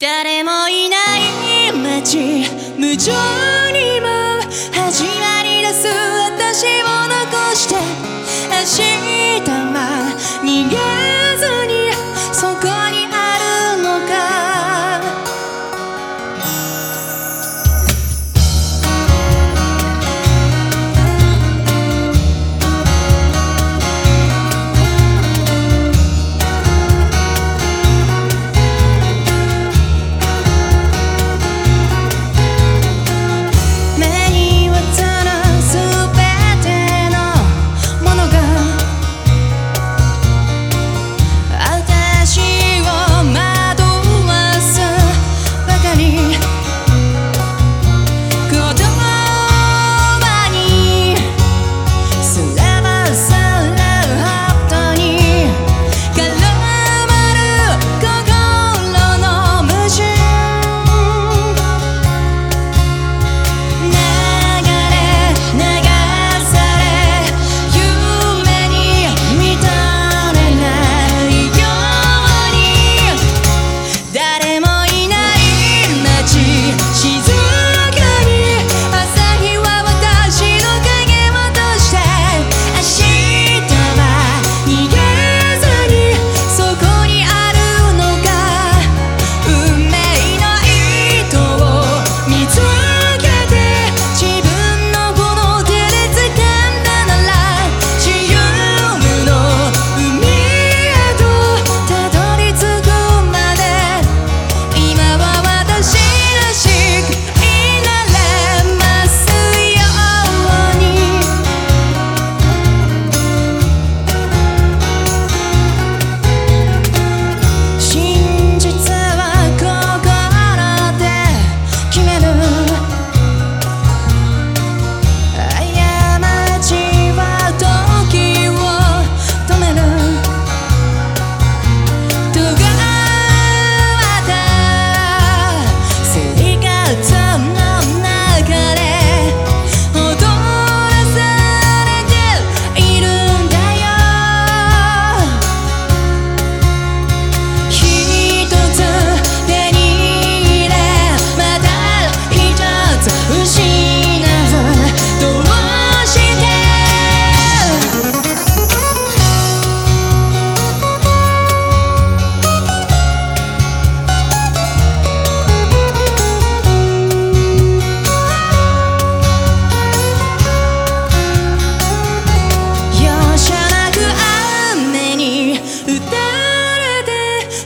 誰もいない街。無情にも始まりだす私を残して。明日は逃げ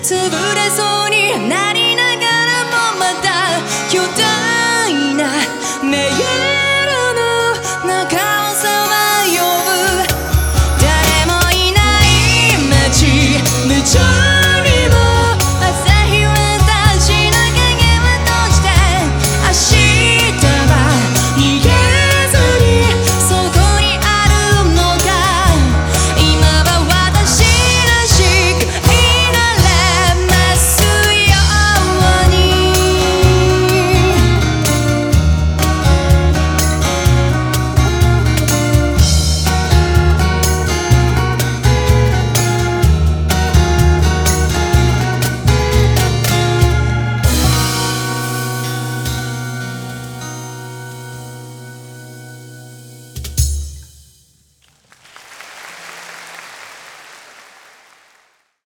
to the